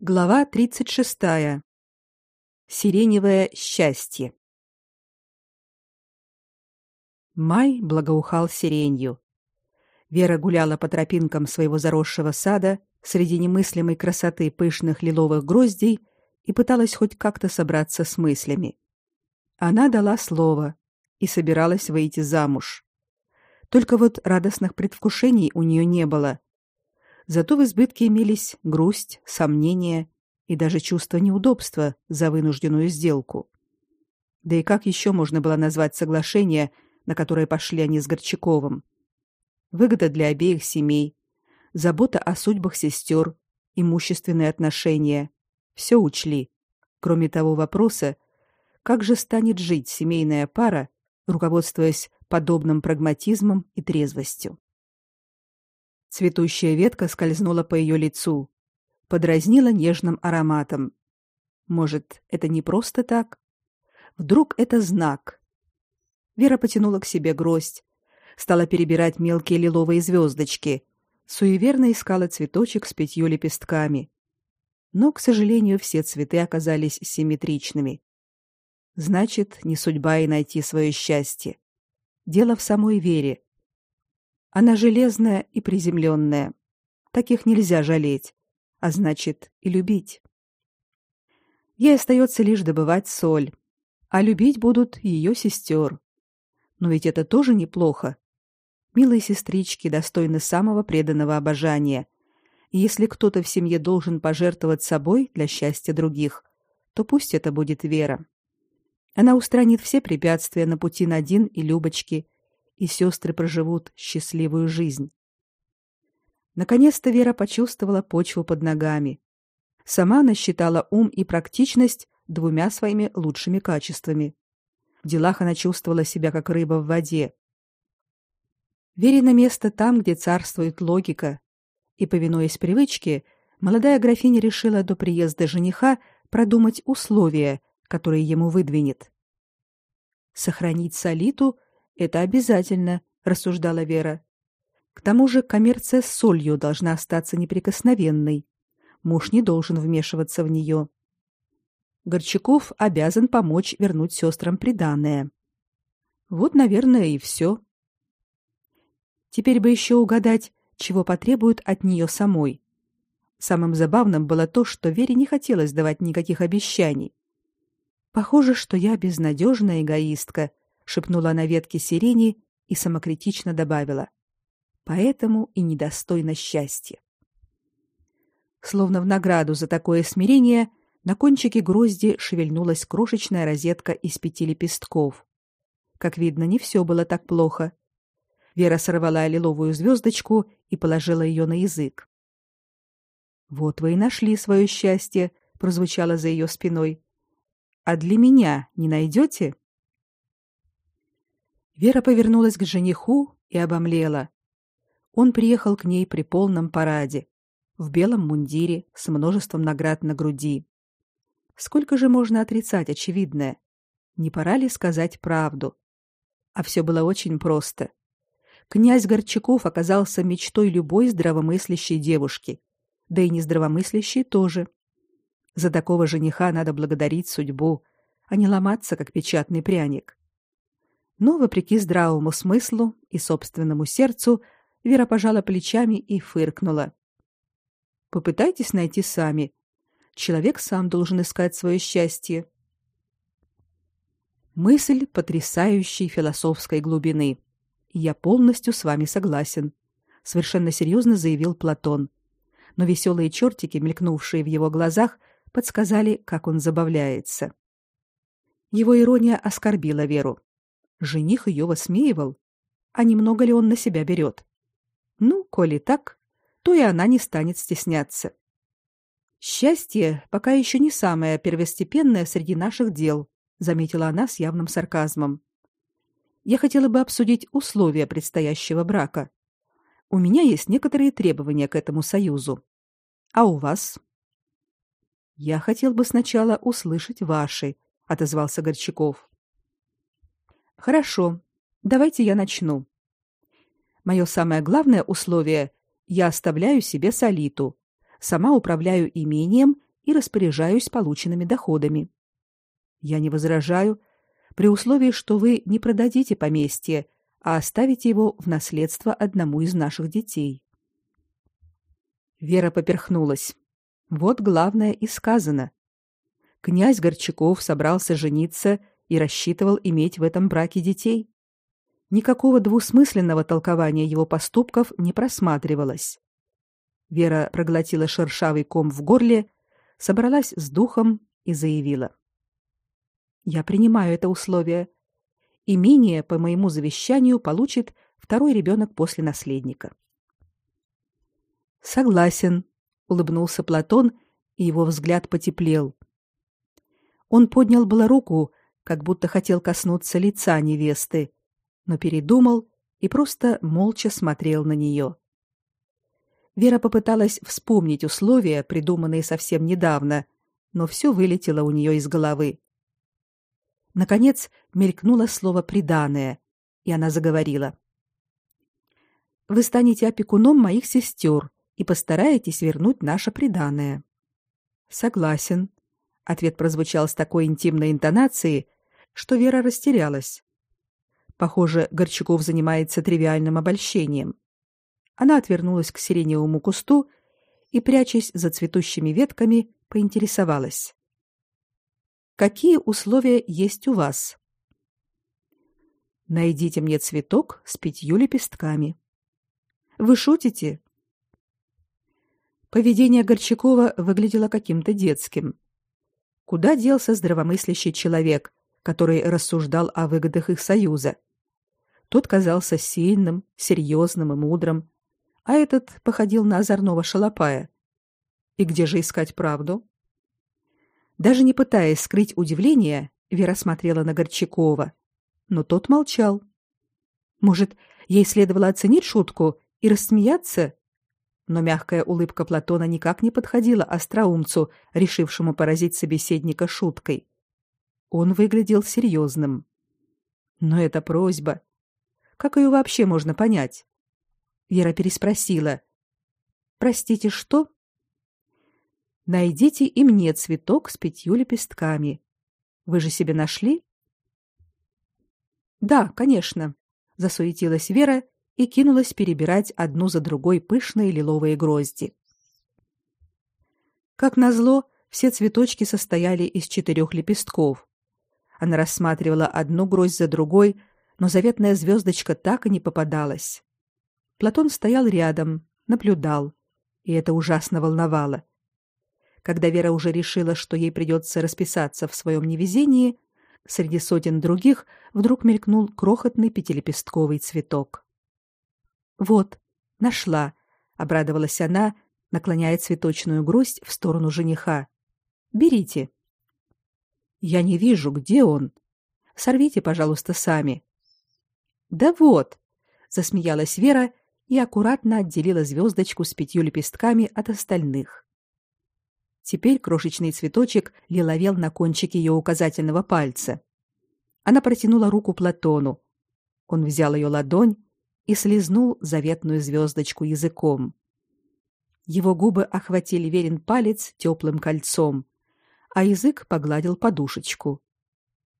Глава 36. Сиреневое счастье. Май благоухал сиренью. Вера гуляла по тропинкам своего заросшего сада среди немыслимой красоты пышных лиловых гроздей и пыталась хоть как-то собраться с мыслями. Она дала слово и собиралась выйти замуж. Только вот радостных предвкушений у нее не было. Зато в избытке имелись грусть, сомнения и даже чувство неудобства за вынужденную сделку. Да и как еще можно было назвать соглашение, на которое пошли они с Горчаковым? Выгода для обеих семей, забота о судьбах сестер, имущественные отношения – все учли, кроме того вопроса, как же станет жить семейная пара, руководствуясь подобным прагматизмом и трезвостью. Цветущая ветка скользнула по ее лицу, подразнила нежным ароматом. Может, это не просто так? Вдруг это знак? Вера потянула к себе гроздь, стала перебирать мелкие лиловые звездочки, суеверно искала цветочек с пятью лепестками. Но, к сожалению, все цветы оказались симметричными. Значит, не судьба и найти свое счастье. Дело в самой вере, она железная и приземленная. Таких нельзя жалеть, а значит и любить. Ей остается лишь добывать соль, а любить будут ее сестер. Но ведь это тоже неплохо. Милые сестрички достойны самого преданного обожания. И если кто-то в семье должен пожертвовать собой для счастья других, то пусть это будет Вера. Она устранит все препятствия на пути Надин и Любочки и сестры проживут счастливую жизнь. Наконец-то Вера почувствовала почву под ногами. Сама она считала ум и практичность двумя своими лучшими качествами. В делах она чувствовала себя как рыба в воде. Вере на место там, где царствует логика, и повинуясь привычке, молодая графиня решила до приезда жениха продумать условия, которые ему выдвинет. Сохранить Солиту это обязательно, рассуждала Вера. К тому же коммерция с солью должна остаться неприкосновенной. Муж не должен вмешиваться в нее. Горчаков обязан помочь вернуть сестрам приданое. Вот, наверное, и все. Теперь бы еще угадать, чего потребуют от нее самой. Самым забавным было то, что Вере не хотелось давать никаких обещаний. Похоже, что я безнадежная эгоистка, шепнула на ветке сирени и самокритично добавила: поэтому и недостойна счастья. Словно в награду за такое смирение, на кончике грозди шевельнулась крошечная розетка из пяти лепестков. Как видно, не все было так плохо. Вера сорвала лиловую звездочку и положила ее на язык. Вот вы и нашли свое счастье, прозвучало за ее спиной. А для меня не найдете?» Вера повернулась к жениху и обомлела. Он приехал к ней при полном параде, в белом мундире с множеством наград на груди. Сколько же можно отрицать очевидное? Не пора ли сказать правду? А все было очень просто. Князь Горчаков оказался мечтой любой здравомыслящей девушки, да и нездравомыслящей тоже. За такого жениха надо благодарить судьбу, а не ломаться как печатный пряник. Но, вопреки здравому смыслу и собственному сердцу, Вера пожала плечами и фыркнула. Попытайтесь найти сами. Человек сам должен искать свое счастье. Мысль потрясающей философской глубины. Я полностью с вами согласен, совершенно серьезно заявил Платон. Но веселые чертики, мелькнувшие в его глазах, подсказали, как он забавляется. Его ирония оскорбила Веру. Жених ее высмеивал. А немного ли он на себя берет? Ну, коли так, то и она не станет стесняться. Счастье пока еще не самое первостепенное среди наших дел, заметила она с явным сарказмом. Я хотела бы обсудить условия предстоящего брака. У меня есть некоторые требования к этому союзу. А у вас? Я хотел бы сначала услышать ваши, отозвался Горчаков. Хорошо. Давайте я начну. Мое самое главное условие я оставляю себе солиту. Сама управляю имением и распоряжаюсь полученными доходами. Я не возражаю, при условии, что вы не продадите поместье, а оставите его в наследство одному из наших детей. Вера поперхнулась. Вот главное и сказано. Князь Горчаков собрался жениться и рассчитывал иметь в этом браке детей. Никакого двусмысленного толкования его поступков не просматривалось. Вера проглотила шершавый ком в горле, собралась с духом и заявила: "Я принимаю это условие. Имение по моему завещанию получит второй ребенок после наследника". Согласен, улыбнулся Платон, и его взгляд потеплел. Он поднял было руку, как будто хотел коснуться лица невесты, но передумал и просто молча смотрел на нее. Вера попыталась вспомнить условия, придуманные совсем недавно, но все вылетело у нее из головы. Наконец мелькнуло слово приданое, и она заговорила. Вы станете опекуном моих сестер и постараетесь вернуть наше приданое. Согласен, ответ прозвучал с такой интимной интонацией, что Вера растерялась. Похоже, Горчаков занимается тривиальным обольщением. Она отвернулась к сиреневому кусту и, прячась за цветущими ветками, поинтересовалась: "Какие условия есть у вас?" "Найдите мне цветок с пятью лепестками". "Вы шутите?" Поведение Горчакова выглядело каким-то детским. Куда делся здравомыслящий человек, который рассуждал о выгодах их союза? Тот казался сильным, серьезным и мудрым, а этот походил на озорного шалопая. И где же искать правду? Даже не пытаясь скрыть удивление, Вера смотрела на Горчакова, но тот молчал. Может, ей следовало оценить шутку и рассмеяться но мягкая улыбка Платона никак не подходила остроумцу, решившему поразить собеседника шуткой. Он выглядел серьезным. Но это просьба. Как ее вообще можно понять? Вера переспросила. Простите, что? Найдите и мне цветок с пятью лепестками. Вы же себе нашли? Да, конечно, засуетилась Вера и кинулась перебирать одну за другой пышные лиловые грозди. Как назло, все цветочки состояли из четырех лепестков. Она рассматривала одну гроздь за другой, но заветная звездочка так и не попадалась. Платон стоял рядом, наблюдал, и это ужасно волновало. Когда Вера уже решила, что ей придется расписаться в своем невезении, среди сотен других вдруг мелькнул крохотный пятилепестковый цветок. Вот, нашла, обрадовалась она, наклоняя цветочную гроздь в сторону жениха. Берите. Я не вижу, где он. Сорвите, пожалуйста, сами. Да вот, засмеялась Вера и аккуратно отделила звездочку с пятью лепестками от остальных. Теперь крошечный цветочек лиловел на кончике ее указательного пальца. Она протянула руку Платону. Он взял ее ладонь и слезнул заветную звездочку языком. Его губы охватили верен палец теплым кольцом, а язык погладил подушечку.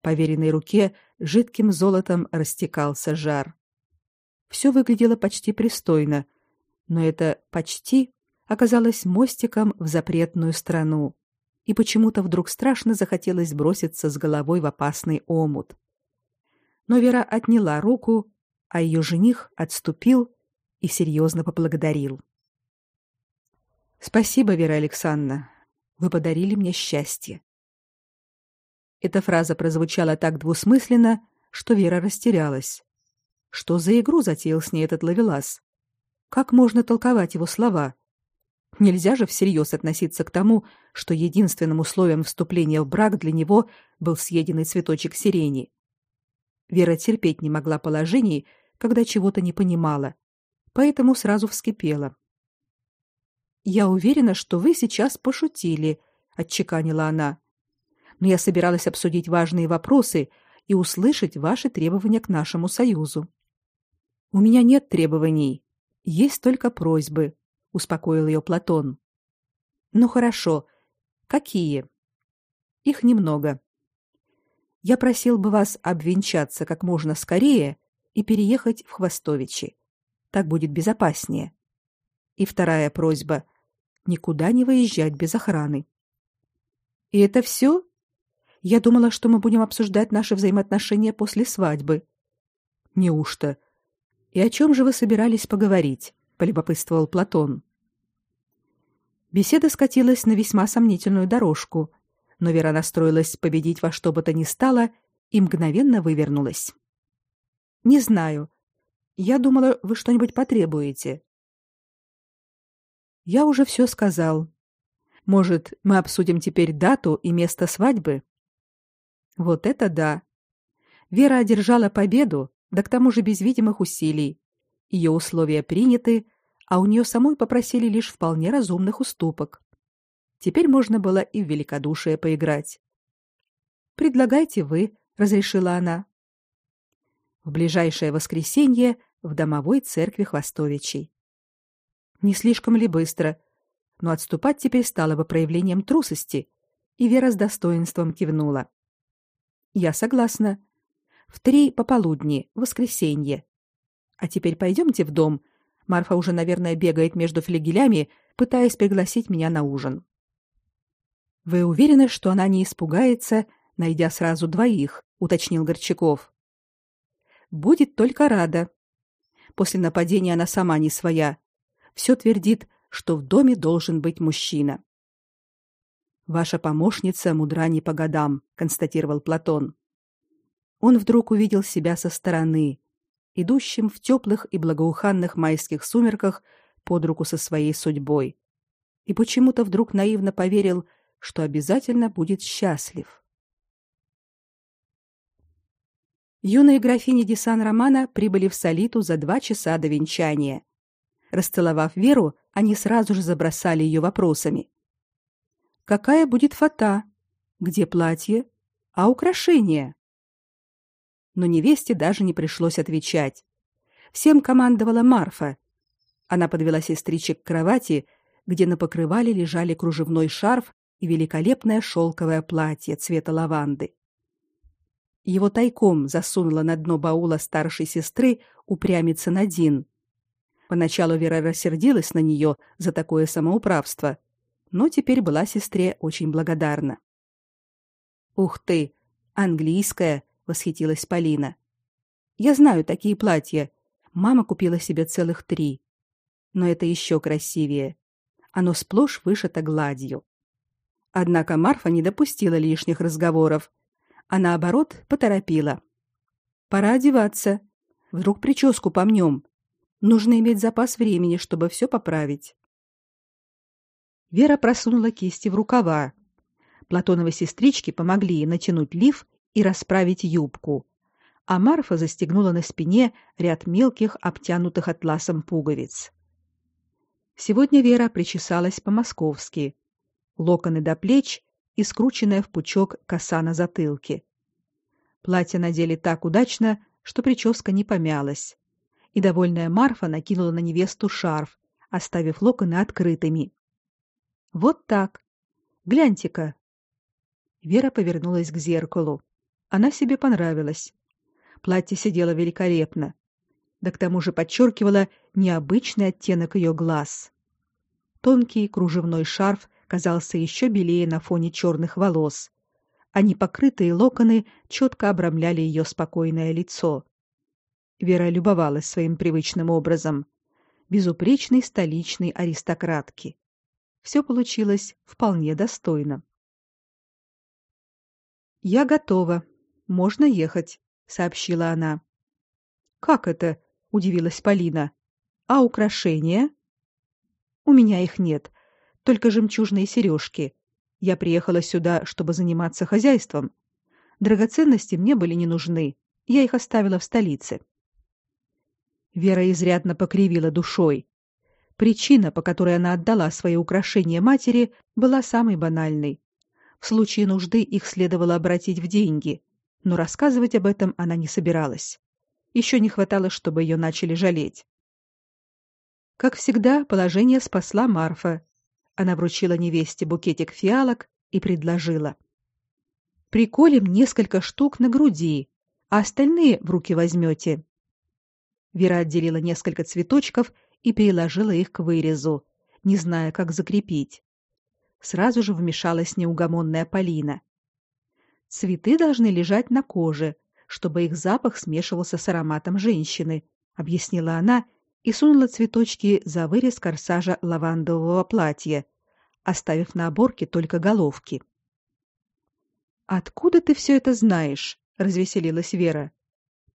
По веренной руке жидким золотом растекался жар. Все выглядело почти пристойно, но это почти оказалось мостиком в запретную страну, и почему-то вдруг страшно захотелось броситься с головой в опасный омут. Но Вера отняла руку а ее жених отступил и серьезно поблагодарил. Спасибо, Вера Александровна. Вы подарили мне счастье. Эта фраза прозвучала так двусмысленно, что Вера растерялась. Что за игру затеял с ней этот ловелас? Как можно толковать его слова? Нельзя же всерьез относиться к тому, что единственным условием вступления в брак для него был съеденный цветочек сирени. Вера терпеть не могла положений, когда чего-то не понимала, поэтому сразу вскипела. Я уверена, что вы сейчас пошутили, отчеканила она. Но я собиралась обсудить важные вопросы и услышать ваши требования к нашему союзу. У меня нет требований, есть только просьбы, успокоил ее Платон. Ну хорошо. Какие? Их немного. Я просил бы вас обвенчаться как можно скорее и переехать в Хвостовичи. Так будет безопаснее. И вторая просьба никуда не выезжать без охраны. И это все? Я думала, что мы будем обсуждать наши взаимоотношения после свадьбы. Неужто? И о чем же вы собирались поговорить? полюбопытствовал Платон. Беседа скатилась на весьма сомнительную дорожку, но Вера настроилась победить во что бы то ни стало и мгновенно вывернулась. Не знаю. Я думала, вы что-нибудь потребуете. Я уже все сказал. Может, мы обсудим теперь дату и место свадьбы? Вот это да. Вера одержала победу, да к тому же без видимых усилий. Ее условия приняты, а у нее самой попросили лишь вполне разумных уступок. Теперь можно было и в великодушие поиграть. Предлагайте вы, разрешила она. В ближайшее воскресенье в домовой церкви Хвостовичей. Не слишком ли быстро? Но отступать теперь стало бы проявлением трусости, и Вера с достоинством кивнула. Я согласна. В три пополудни, воскресенье. А теперь пойдемте в дом. Марфа уже, наверное, бегает между флигелями, пытаясь пригласить меня на ужин. Вы уверены, что она не испугается, найдя сразу двоих, уточнил Горчаков. Будет только рада. После нападения она сама не своя, все твердит, что в доме должен быть мужчина. Ваша помощница мудра не по годам, констатировал Платон. Он вдруг увидел себя со стороны, идущим в теплых и благоуханных майских сумерках под руку со своей судьбой, и почему-то вдруг наивно поверил, что обязательно будет счастлив. Юные графини де Сан-Романа прибыли в Солиту за два часа до венчания. Расцеловав Веру, они сразу же забросали ее вопросами. Какая будет фата? Где платье? А украшения? Но невесте даже не пришлось отвечать. Всем командовала Марфа. Она подвела сестричек к кровати, где на покрывале лежали кружевной шарф и великолепное шелковое платье цвета лаванды. Его тайком засунула на дно баула старшей сестры упрямица Надин, Поначалу Вера рассердилась на нее за такое самоуправство, но теперь была сестре очень благодарна. Ух ты, английская, восхитилась Полина. Я знаю такие платья. Мама купила себе целых три. Но это еще красивее. Оно сплошь вышито гладью. Однако Марфа не допустила лишних разговоров, а наоборот поторопила. Пора одеваться. Вдруг прическу помнем. Нужно иметь запас времени, чтобы все поправить. Вера просунула кисти в рукава. Платоновы сестрички помогли ей натянуть лиф и расправить юбку, а Марфа застегнула на спине ряд мелких, обтянутых атласом пуговиц. Сегодня Вера причесалась по-московски. Локоны до плеч и скрученная в пучок коса на затылке. Платье надели так удачно, что прическа не помялась и довольная Марфа накинула на невесту шарф, оставив локоны открытыми. Вот так. Гляньте-ка. Вера повернулась к зеркалу. Она себе понравилась. Платье сидело великолепно. Да к тому же подчеркивало необычный оттенок ее глаз. Тонкий кружевной шарф казался еще белее на фоне черных волос, а непокрытые локоны четко обрамляли ее спокойное лицо. Вера любовалась своим привычным образом безупречной столичной аристократки. Все получилось вполне достойно. Я готова. Можно ехать, сообщила она. Как это? удивилась Полина. А украшения? У меня их нет, только жемчужные сережки. Я приехала сюда, чтобы заниматься хозяйством. Драгоценности мне были не нужны. Я их оставила в столице. Вера изрядно покривила душой. Причина, по которой она отдала свои украшения матери, была самой банальной. В случае нужды их следовало обратить в деньги, но рассказывать об этом она не собиралась. Еще не хватало, чтобы ее начали жалеть. Как всегда, положение спасла Марфа. Она вручила невесте букетик фиалок и предложила: "Приколем несколько штук на груди, а остальные в руки возьмете». Вера отделила несколько цветочков и переложила их к вырезу, не зная, как закрепить. Сразу же вмешалась неугомонная Полина. Цветы должны лежать на коже, чтобы их запах смешивался с ароматом женщины, объяснила она и сунула цветочки за вырез корсажа лавандового платья, оставив на оборке только головки. Откуда ты все это знаешь? развеселилась Вера.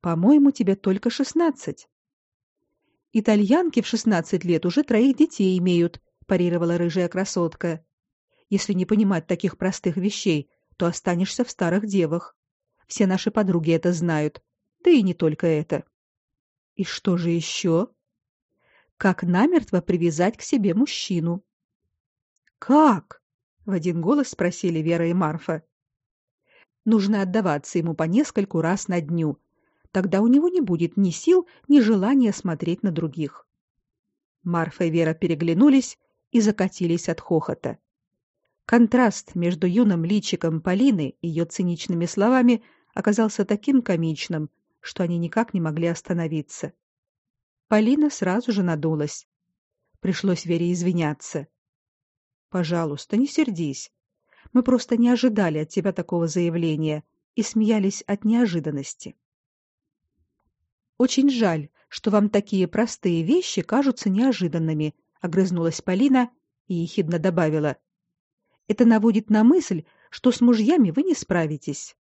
По-моему, тебе только шестнадцать. Итальянки в шестнадцать лет уже троих детей имеют, парировала рыжая красотка. Если не понимать таких простых вещей, то останешься в старых девах. Все наши подруги это знают, да и не только это. И что же еще? Как намертво привязать к себе мужчину? Как? В один голос спросили Вера и Марфа. Нужно отдаваться ему по нескольку раз на дню. Тогда у него не будет ни сил, ни желания смотреть на других. Марфа и Вера переглянулись и закатились от хохота. Контраст между юным личиком Полины и ее циничными словами оказался таким комичным, что они никак не могли остановиться. Полина сразу же надулась. Пришлось Вере извиняться. Пожалуйста, не сердись. Мы просто не ожидали от тебя такого заявления и смеялись от неожиданности. Очень жаль, что вам такие простые вещи кажутся неожиданными, огрызнулась Полина и ехидно добавила: это наводит на мысль, что с мужьями вы не справитесь.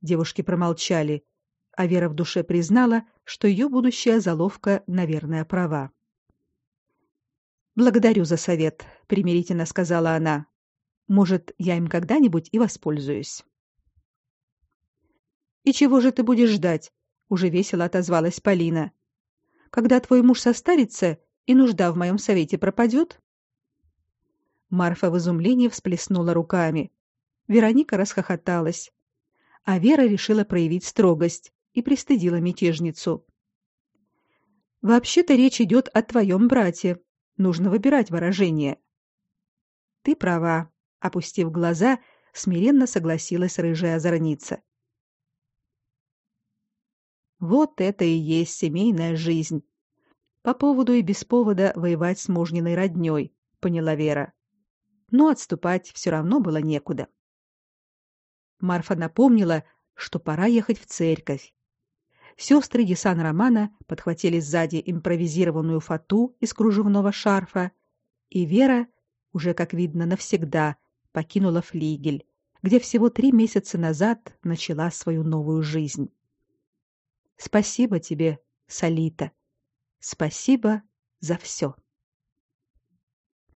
Девушки промолчали, а Вера в душе признала, что ее будущая заловка, наверное, права. Благодарю за совет, примирительно сказала она. Может, я им когда-нибудь и воспользуюсь. И чего же ты будешь ждать? Уже весело отозвалась Полина. Когда твой муж состарится и нужда в моем совете пропадет? Марфа в изумлении всплеснула руками. Вероника расхохоталась. А Вера решила проявить строгость и пристыдила мятежницу. Вообще-то речь идет о твоем брате. Нужно выбирать выражение. Ты права, опустив глаза, смиренно согласилась рыжая озорница. Вот это и есть семейная жизнь. По поводу и без повода воевать с мужниной роднёй, поняла Вера но отступать все равно было некуда. Марфа напомнила, что пора ехать в церковь. Сестры Десан Романа подхватили сзади импровизированную фату из кружевного шарфа, и Вера, уже как видно навсегда, покинула флигель, где всего три месяца назад начала свою новую жизнь. Спасибо тебе, Салита. Спасибо за все.